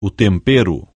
o tempero.